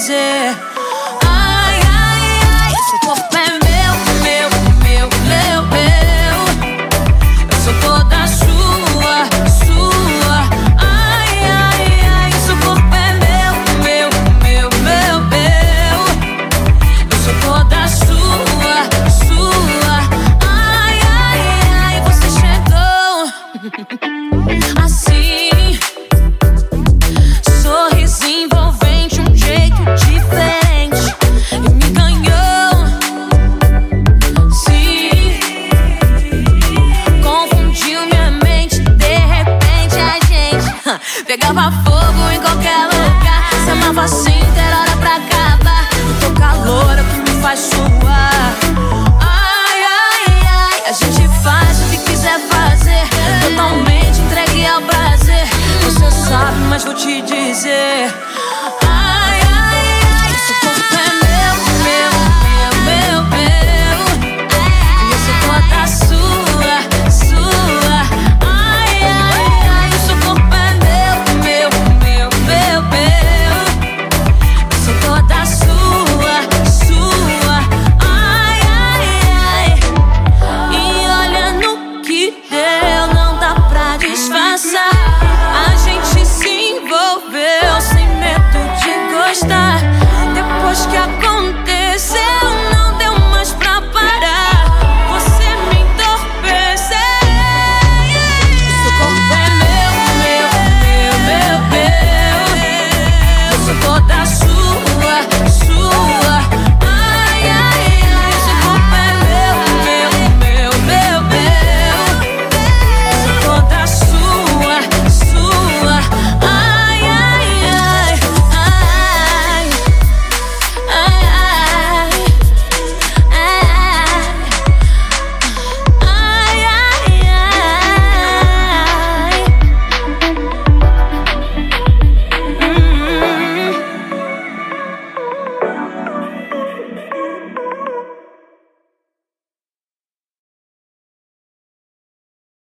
dizer. Pegava fogo em qualquer lugar. Se amava assim, ter hora pra acabar. O teu calor é o que me faz suar. Ai, ai, ai. A gente faz o que quiser fazer. Totalmente entregue ao prazer. Você sabe, mas vou te dizer.